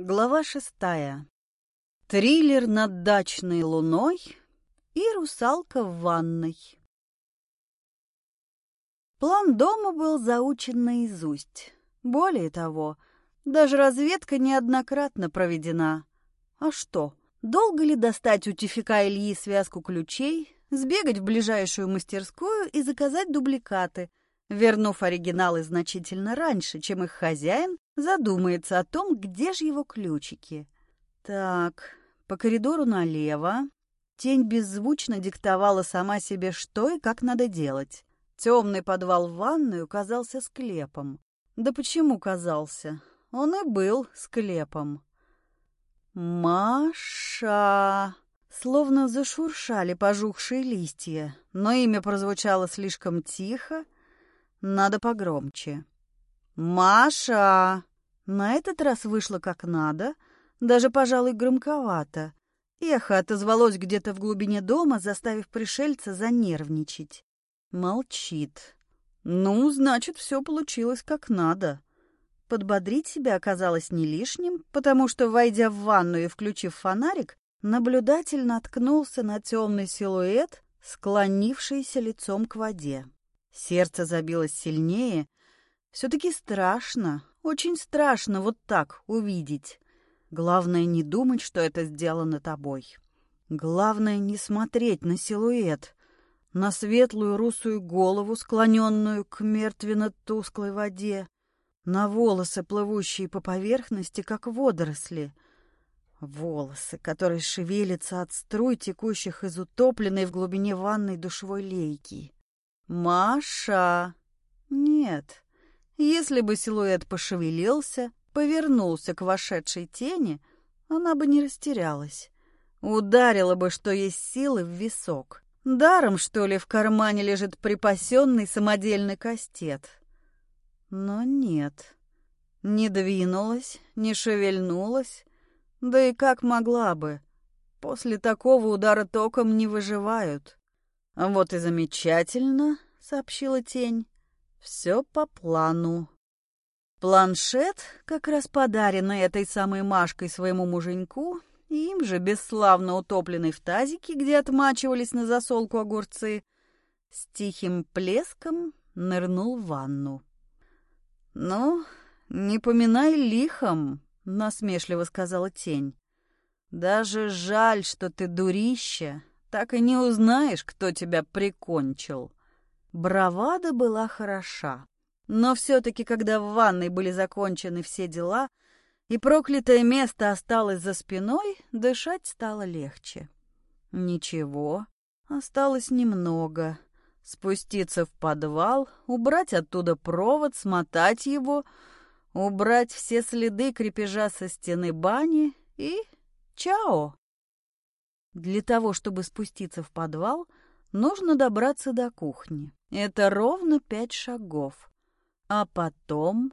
Глава шестая. Триллер над дачной луной и русалка в ванной. План дома был заучен наизусть. Более того, даже разведка неоднократно проведена. А что, долго ли достать у Тифика Ильи связку ключей, сбегать в ближайшую мастерскую и заказать дубликаты, вернув оригиналы значительно раньше, чем их хозяин задумается о том, где же его ключики. Так, по коридору налево. Тень беззвучно диктовала сама себе, что и как надо делать. Темный подвал в ванную казался склепом. Да почему казался? Он и был склепом. «Маша!» Словно зашуршали пожухшие листья, но имя прозвучало слишком тихо, надо погромче. «Маша!» На этот раз вышло как надо, даже, пожалуй, громковато. Эхо отозвалось где-то в глубине дома, заставив пришельца занервничать. Молчит. Ну, значит, все получилось как надо. Подбодрить себя оказалось не лишним, потому что, войдя в ванну и включив фонарик, наблюдатель наткнулся на темный силуэт, склонившийся лицом к воде. Сердце забилось сильнее. Все-таки страшно, очень страшно вот так увидеть. Главное не думать, что это сделано тобой. Главное не смотреть на силуэт, на светлую русую голову, склоненную к мертвенно-тусклой воде, на волосы, плывущие по поверхности, как водоросли. Волосы, которые шевелятся от струй, текущих из утопленной в глубине ванной душевой лейки. «Маша!» «Нет». Если бы силуэт пошевелился, повернулся к вошедшей тени, она бы не растерялась. Ударила бы, что есть силы, в висок. Даром, что ли, в кармане лежит припасенный самодельный кастет. Но нет. Не двинулась, не шевельнулась. Да и как могла бы? После такого удара током не выживают. «Вот и замечательно», — сообщила тень. «Все по плану». Планшет, как раз подаренный этой самой Машкой своему муженьку, им же бесславно утопленный в тазике, где отмачивались на засолку огурцы, с тихим плеском нырнул в ванну. «Ну, не поминай лихом», — насмешливо сказала тень. «Даже жаль, что ты дурище, так и не узнаешь, кто тебя прикончил. Бравада была хороша. Но все-таки, когда в ванной были закончены все дела, и проклятое место осталось за спиной, дышать стало легче. Ничего, осталось немного. Спуститься в подвал, убрать оттуда провод, смотать его, убрать все следы крепежа со стены бани и... Чао! Для того, чтобы спуститься в подвал, нужно добраться до кухни. Это ровно пять шагов. А потом...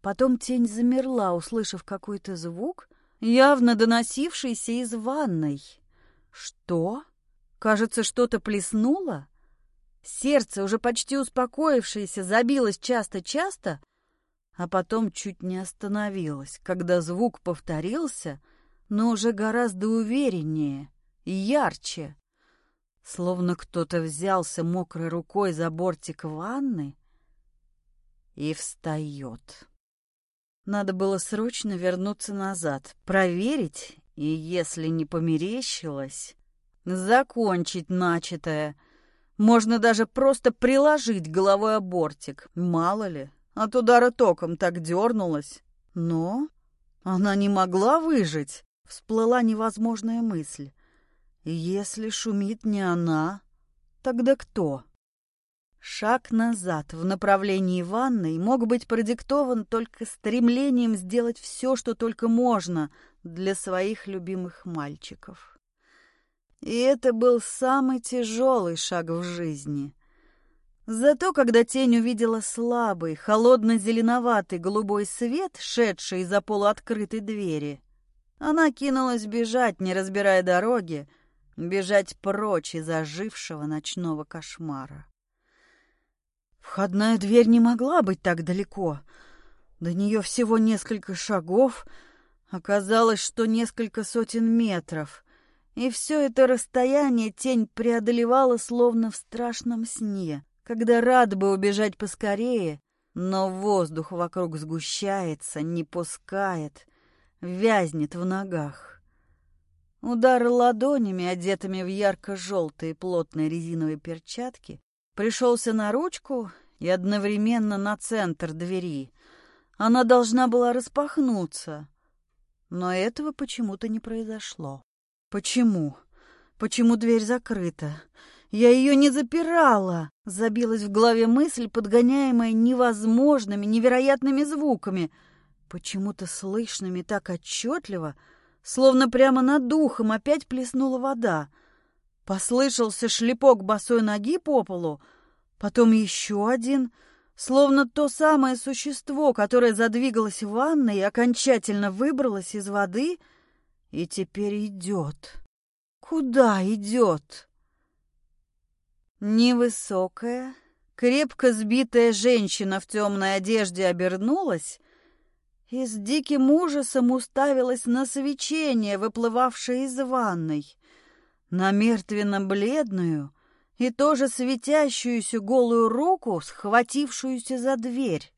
Потом тень замерла, услышав какой-то звук, явно доносившийся из ванной. Что? Кажется, что-то плеснуло? Сердце, уже почти успокоившееся, забилось часто-часто, а потом чуть не остановилось, когда звук повторился, но уже гораздо увереннее — ярче. Словно кто-то взялся мокрой рукой за бортик ванны и встает. Надо было срочно вернуться назад, проверить, и, если не померещилось, закончить начатое. Можно даже просто приложить головой о бортик, мало ли, от удара током так дернулась. Но она не могла выжить, всплыла невозможная мысль. Если шумит не она, тогда кто? Шаг назад в направлении ванной мог быть продиктован только стремлением сделать все, что только можно для своих любимых мальчиков. И это был самый тяжелый шаг в жизни. Зато, когда тень увидела слабый, холодно-зеленоватый голубой свет, шедший из-за полуоткрытой двери, она кинулась бежать, не разбирая дороги, бежать прочь из ожившего ночного кошмара. Входная дверь не могла быть так далеко. До нее всего несколько шагов, Оказалось, что несколько сотен метров, и все это расстояние тень преодолевала словно в страшном сне, когда рад бы убежать поскорее, но воздух вокруг сгущается, не пускает, вязнет в ногах. Удар ладонями, одетыми в ярко-желтые плотные резиновые перчатки, пришелся на ручку и одновременно на центр двери. Она должна была распахнуться, но этого почему-то не произошло. Почему? Почему дверь закрыта? Я ее не запирала. Забилась в голове мысль, подгоняемая невозможными, невероятными звуками, почему-то слышными так отчетливо, словно прямо над духом опять плеснула вода. Послышался шлепок босой ноги по полу, потом еще один, словно то самое существо, которое задвигалось в ванной и окончательно выбралось из воды и теперь идет. Куда идет? Невысокая, крепко сбитая женщина в темной одежде обернулась и с диким ужасом уставилась на свечение, выплывавшее из ванной, на мертвенно-бледную и тоже светящуюся голую руку, схватившуюся за дверь.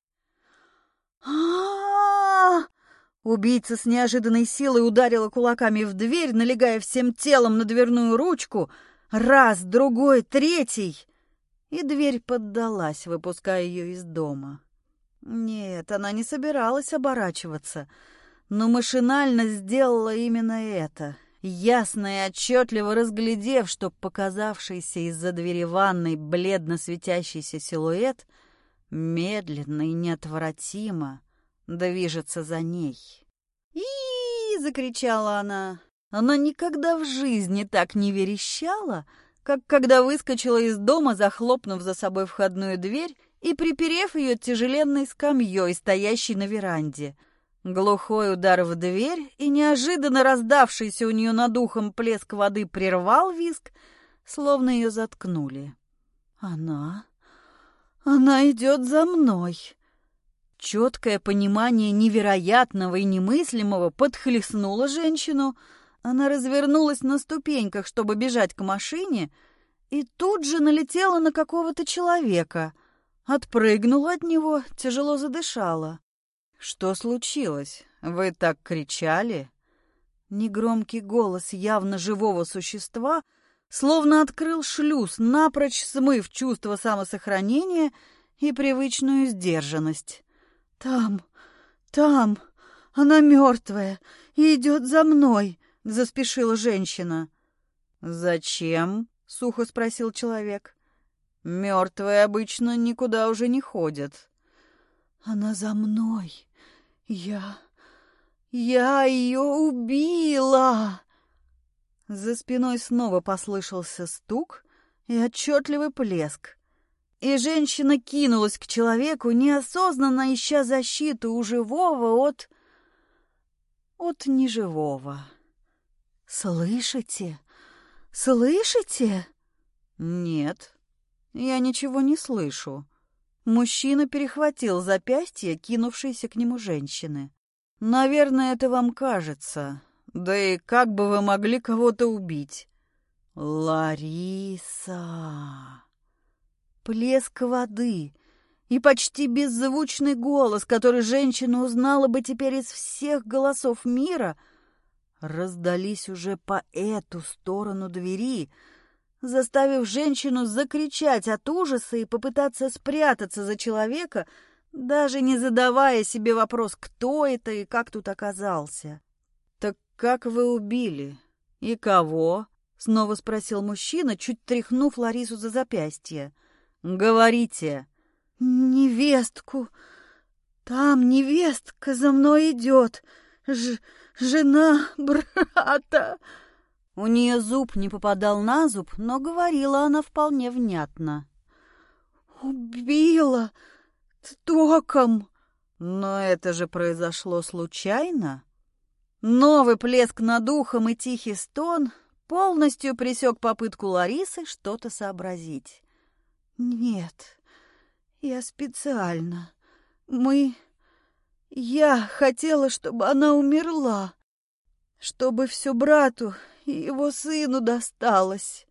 а Убийца с неожиданной силой ударила кулаками в дверь, налегая всем телом на дверную ручку — Раз, другой, третий. И дверь поддалась, выпуская ее из дома. Нет, она не собиралась оборачиваться, но машинально сделала именно это, ясно и отчетливо разглядев, что показавшийся из-за двери ванной бледно светящийся силуэт медленно и неотвратимо движется за ней. и закричала она. Она никогда в жизни так не верещала, как когда выскочила из дома, захлопнув за собой входную дверь и приперев ее тяжеленной скамьей, стоящей на веранде. Глухой удар в дверь и неожиданно раздавшийся у нее над ухом плеск воды прервал виск, словно ее заткнули. Она... она идет за мной. Четкое понимание невероятного и немыслимого подхлестнуло женщину — она развернулась на ступеньках, чтобы бежать к машине, и тут же налетела на какого-то человека. Отпрыгнула от него, тяжело задышала. «Что случилось? Вы так кричали?» Негромкий голос явно живого существа словно открыл шлюз, напрочь смыв чувство самосохранения и привычную сдержанность. «Там, там, она мертвая и идет за мной!» заспешила женщина. «Зачем?» — сухо спросил человек. «Мертвые обычно никуда уже не ходят». «Она за мной. Я... я ее убила!» За спиной снова послышался стук и отчетливый плеск. И женщина кинулась к человеку, неосознанно ища защиту у живого от... от неживого. «Слышите? Слышите?» «Нет, я ничего не слышу». Мужчина перехватил запястье, кинувшейся к нему женщины. «Наверное, это вам кажется. Да и как бы вы могли кого-то убить?» «Лариса!» Плеск воды и почти беззвучный голос, который женщина узнала бы теперь из всех голосов мира — раздались уже по эту сторону двери, заставив женщину закричать от ужаса и попытаться спрятаться за человека, даже не задавая себе вопрос, кто это и как тут оказался. «Так как вы убили? И кого?» — снова спросил мужчина, чуть тряхнув Ларису за запястье. «Говорите!» «Невестку! Там невестка за мной идет! Ж жена брата!» У нее зуб не попадал на зуб, но говорила она вполне внятно. «Убила током!» Но это же произошло случайно. Новый плеск над ухом и тихий стон полностью пресек попытку Ларисы что-то сообразить. «Нет, я специально. Мы... Я хотела, чтобы она умерла, чтобы все брату его сыну досталось.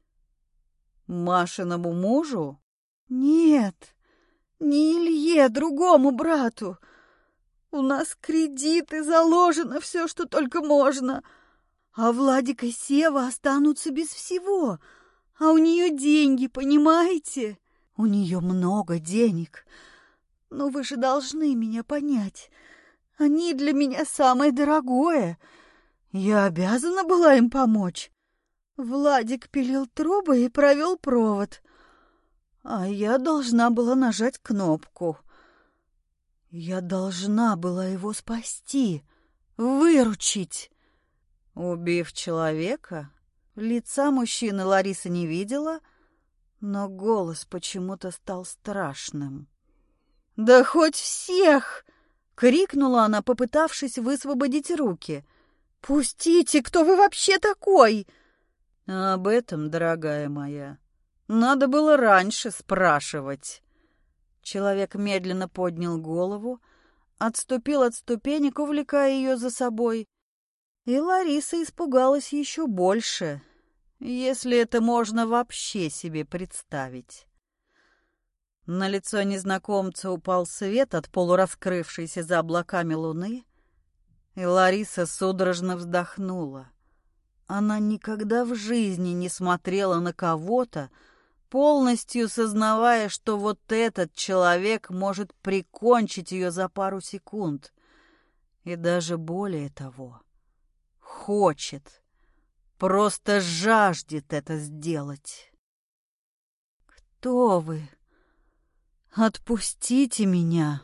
Машиному мужу? Нет, не Илье, другому брату. У нас кредиты, заложено все, что только можно. А Владик и Сева останутся без всего. А у нее деньги, понимаете? У нее много денег. Но вы же должны меня понять. Они для меня самое дорогое. Я обязана была им помочь. Владик пилил трубы и провел провод. А я должна была нажать кнопку. Я должна была его спасти, выручить. Убив человека? Лица мужчины Лариса не видела, но голос почему-то стал страшным. «Да хоть всех!» — крикнула она, попытавшись высвободить руки. «Пустите! Кто вы вообще такой?» «Об этом, дорогая моя, надо было раньше спрашивать». Человек медленно поднял голову, отступил от ступенек, увлекая ее за собой. И Лариса испугалась еще больше, если это можно вообще себе представить. На лицо незнакомца упал свет от полураскрывшейся за облаками луны, и Лариса судорожно вздохнула. Она никогда в жизни не смотрела на кого-то, полностью сознавая, что вот этот человек может прикончить ее за пару секунд. И даже более того, хочет, просто жаждет это сделать. «Кто вы?» «Отпустите меня!»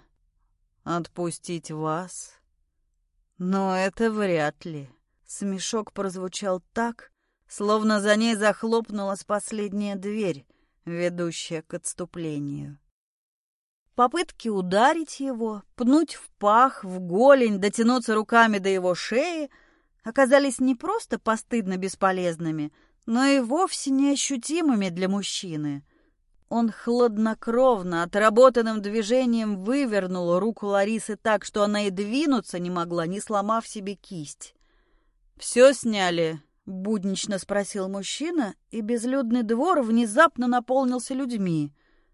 «Отпустить вас?» «Но это вряд ли». Смешок прозвучал так, словно за ней захлопнулась последняя дверь, ведущая к отступлению. Попытки ударить его, пнуть в пах, в голень, дотянуться руками до его шеи оказались не просто постыдно бесполезными, но и вовсе неощутимыми для мужчины — он хладнокровно, отработанным движением вывернул руку Ларисы так, что она и двинуться не могла, не сломав себе кисть. «Все сняли?» — буднично спросил мужчина, и безлюдный двор внезапно наполнился людьми.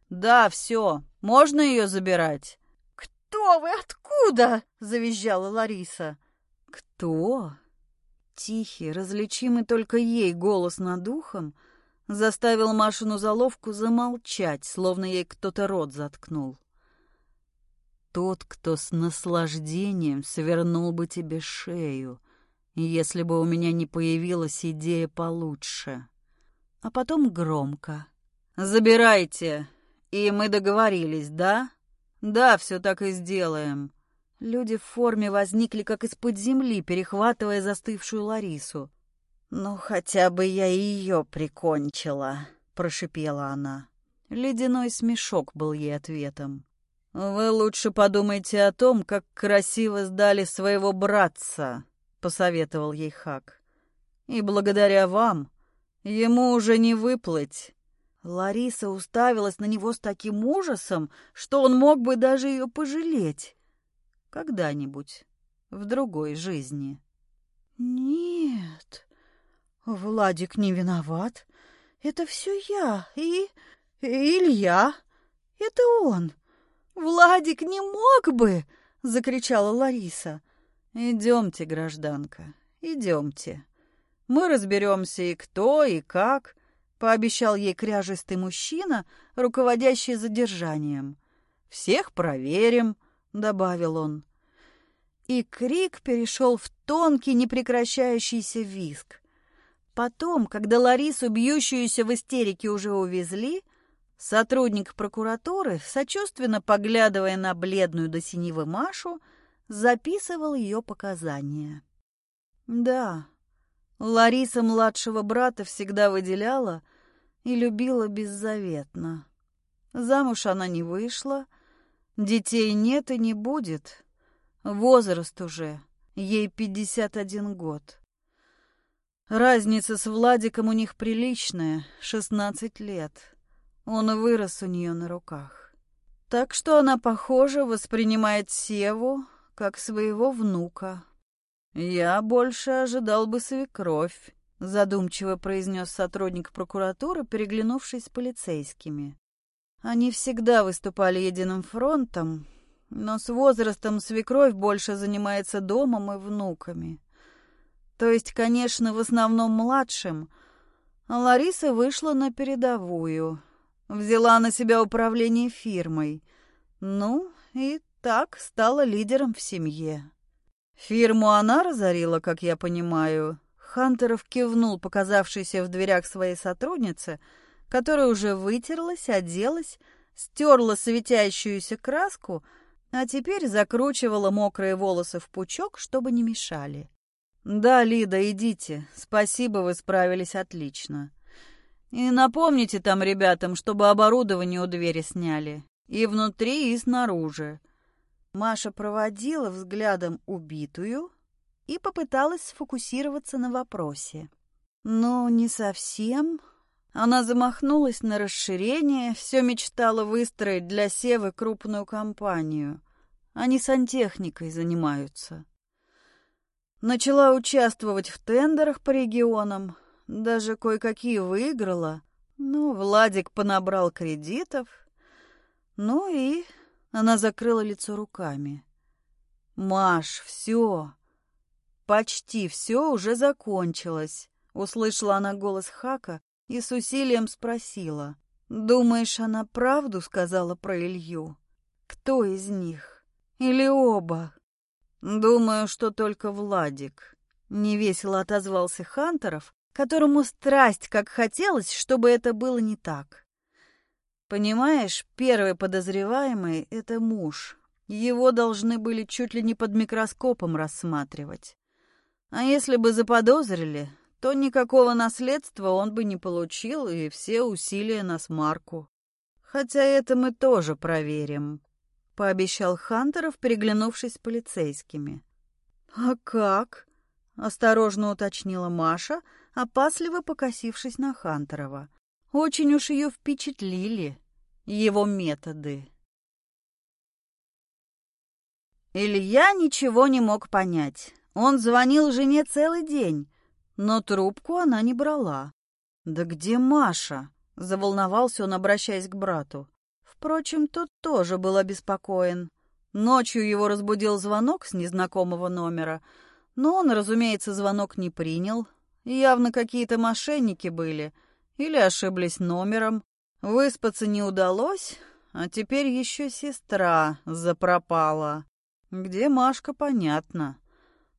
«Да, все. Можно ее забирать?» «Кто вы? Откуда?» — завизжала Лариса. «Кто?» Тихий, различимый только ей голос над ухом — заставил Машину заловку замолчать, словно ей кто-то рот заткнул. Тот, кто с наслаждением свернул бы тебе шею, если бы у меня не появилась идея получше. А потом громко. «Забирайте!» И мы договорились, да? Да, все так и сделаем. Люди в форме возникли как из-под земли, перехватывая застывшую Ларису. «Ну, хотя бы я ее прикончила», — прошипела она. Ледяной смешок был ей ответом. «Вы лучше подумайте о том, как красиво сдали своего братца», — посоветовал ей Хак. «И благодаря вам ему уже не выплыть». Лариса уставилась на него с таким ужасом, что он мог бы даже ее пожалеть. Когда-нибудь, в другой жизни. «Нет», Владик не виноват. Это все я и... и Илья. Это он. Владик не мог бы, закричала Лариса. Идемте, гражданка, идемте. Мы разберемся и кто, и как, пообещал ей кряжистый мужчина, руководящий задержанием. Всех проверим, добавил он. И крик перешел в тонкий непрекращающийся визг. Потом, когда Ларису, бьющуюся в истерике, уже увезли, сотрудник прокуратуры, сочувственно поглядывая на бледную до синевы Машу, записывал ее показания. Да, Лариса младшего брата всегда выделяла и любила беззаветно. Замуж она не вышла, детей нет и не будет. Возраст уже, ей пятьдесят один год. Разница с Владиком у них приличная, шестнадцать лет. Он вырос у нее на руках. Так что она, похоже, воспринимает Севу как своего внука. Я больше ожидал бы свекровь, задумчиво произнес сотрудник прокуратуры, переглянувшись с полицейскими. Они всегда выступали единым фронтом, но с возрастом свекровь больше занимается домом и внуками. То есть, конечно, в основном младшим, Лариса вышла на передовую, взяла на себя управление фирмой. Ну, и так стала лидером в семье. Фирму она разорила, как я понимаю. Хантеров кивнул, показавшийся в дверях своей сотруднице, которая уже вытерлась, оделась, стерла светящуюся краску, а теперь закручивала мокрые волосы в пучок, чтобы не мешали. «Да, Лида, идите. Спасибо, вы справились отлично. И напомните там ребятам, чтобы оборудование у двери сняли. И внутри, и снаружи. Маша проводила взглядом убитую и попыталась сфокусироваться на вопросе. Но не совсем. Она замахнулась на расширение, все мечтала выстроить для Севы крупную компанию. Они сантехникой занимаются. Начала участвовать в тендерах по регионам, даже кое-какие выиграла. Ну, Владик понабрал кредитов. Ну и она закрыла лицо руками. «Маш, все. Почти все уже закончилось», — услышала она голос Хака и с усилием спросила. «Думаешь, она правду сказала про Илью? Кто из них? Или оба?» «Думаю, что только Владик», — невесело отозвался Хантеров, которому страсть как хотелось, чтобы это было не так. Понимаешь, первый подозреваемый — это муж. Его должны были чуть ли не под микроскопом рассматривать. А если бы заподозрили, то никакого наследства он бы не получил, и все усилия на смарку. Хотя это мы тоже проверим, — пообещал Хантеров, переглянувшись с полицейскими. — А как? — осторожно уточнила Маша, опасливо покосившись на Хантерова. Очень уж ее впечатлили его методы. Илья ничего не мог понять. Он звонил жене целый день, но трубку она не брала. «Да где Маша?» — заволновался он, обращаясь к брату. Впрочем, тот тоже был обеспокоен. Ночью его разбудил звонок с незнакомого номера, но он, разумеется, звонок не принял. Явно какие-то мошенники были — или ошиблись номером. Выспаться не удалось, а теперь еще сестра запропала. Где Машка, понятно.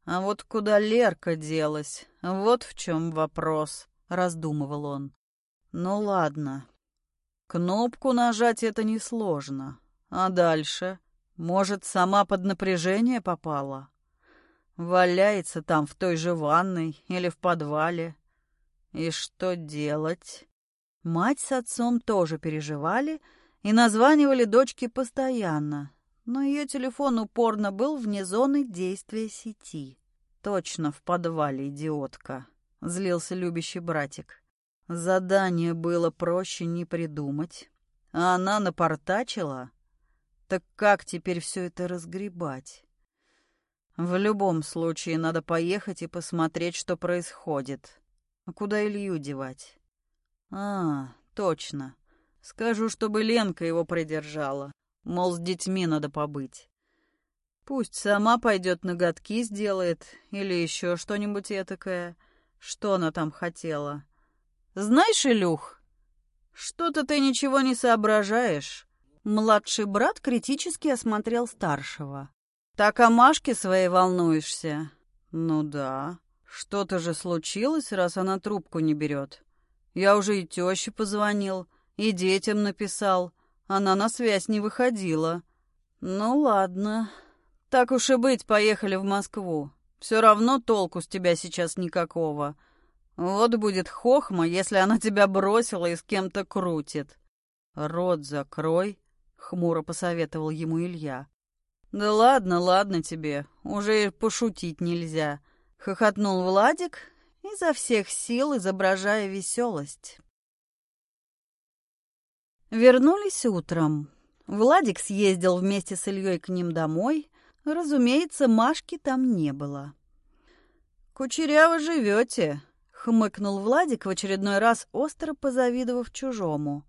А вот куда Лерка делась, вот в чем вопрос, раздумывал он. Ну ладно. Кнопку нажать это несложно. А дальше? Может, сама под напряжение попала? Валяется там в той же ванной или в подвале. И что делать? Мать с отцом тоже переживали и названивали дочке постоянно, но ее телефон упорно был вне зоны действия сети. Точно в подвале, идиотка, злился любящий братик. Задание было проще не придумать, а она напортачила. Так как теперь все это разгребать? В любом случае надо поехать и посмотреть, что происходит. А куда Илью девать? А, точно. Скажу, чтобы Ленка его придержала. Мол, с детьми надо побыть. Пусть сама пойдет ноготки сделает или еще что-нибудь этакое. Что она там хотела? Знаешь, Илюх, что-то ты ничего не соображаешь. Младший брат критически осмотрел старшего. Так о Машке своей волнуешься? Ну да. Что-то же случилось, раз она трубку не берет. Я уже и теще позвонил, и детям написал. Она на связь не выходила. Ну ладно. Так уж и быть, поехали в Москву. Все равно толку с тебя сейчас никакого. Вот будет хохма, если она тебя бросила и с кем-то крутит. Рот закрой, — хмуро посоветовал ему Илья. Да ладно, ладно тебе, уже пошутить нельзя. Хохотнул Владик, изо всех сил изображая веселость. Вернулись утром. Владик съездил вместе с Ильей к ним домой, Разумеется, Машки там не было. «Кучеряво живете», — хмыкнул Владик в очередной раз, остро позавидовав чужому.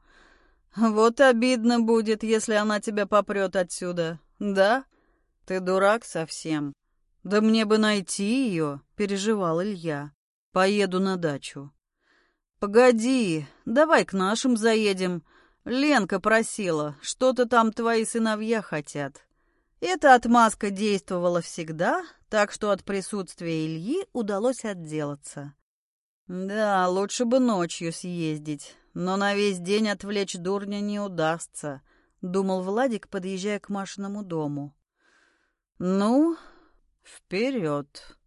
«Вот обидно будет, если она тебя попрет отсюда, да? Ты дурак совсем. Да мне бы найти ее», — переживал Илья. «Поеду на дачу». «Погоди, давай к нашим заедем. Ленка просила, что-то там твои сыновья хотят». Эта отмазка действовала всегда, так что от присутствия Ильи удалось отделаться. Да, лучше бы ночью съездить, но на весь день отвлечь дурня не удастся, думал Владик, подъезжая к Машиному дому. Ну, вперед.